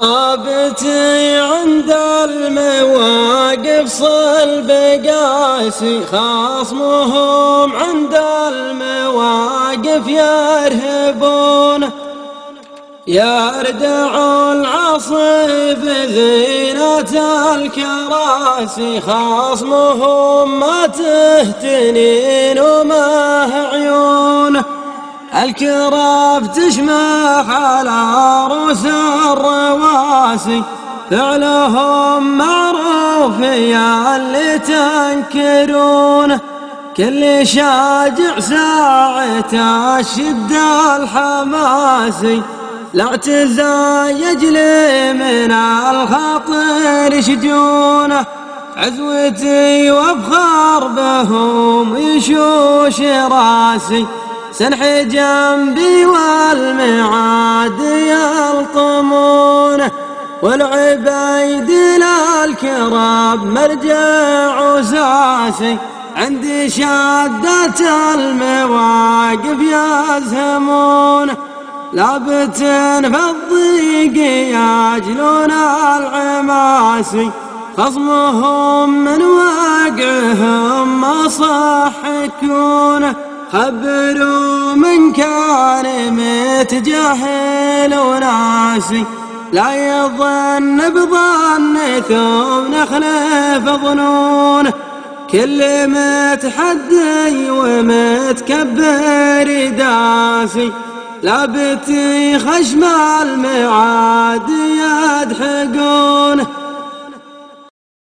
ابتي عند المواقف صلب قاسي خصمهم عند المواقف يرهبون. يردع العصيب ذينة الكراسي خصمهم ما تهتنين وما الكراب تشمخ على رؤوس الرواسي فعلهم معروف يا اللي تنكرونه كل شاجع ساعة الشدة الحماسي لا تزايج لي من الخاطر شجونه عزوتي وافخر بهم يشوش راسي. سنح جنبي والمعاد يلطمونه والعبيد للكراب مرجع وساسي عندي شادة المواقف يزهمونه لابت في الضيق يجلون العماسي خصمهم من واقعهم ما صحكونه خبروا من كان متجاهل وناسي. لا يظن بظن ثم نخلف ظنونه كل متحدي ومتكبر داسي. لابتي خشم المعاد يدحقونه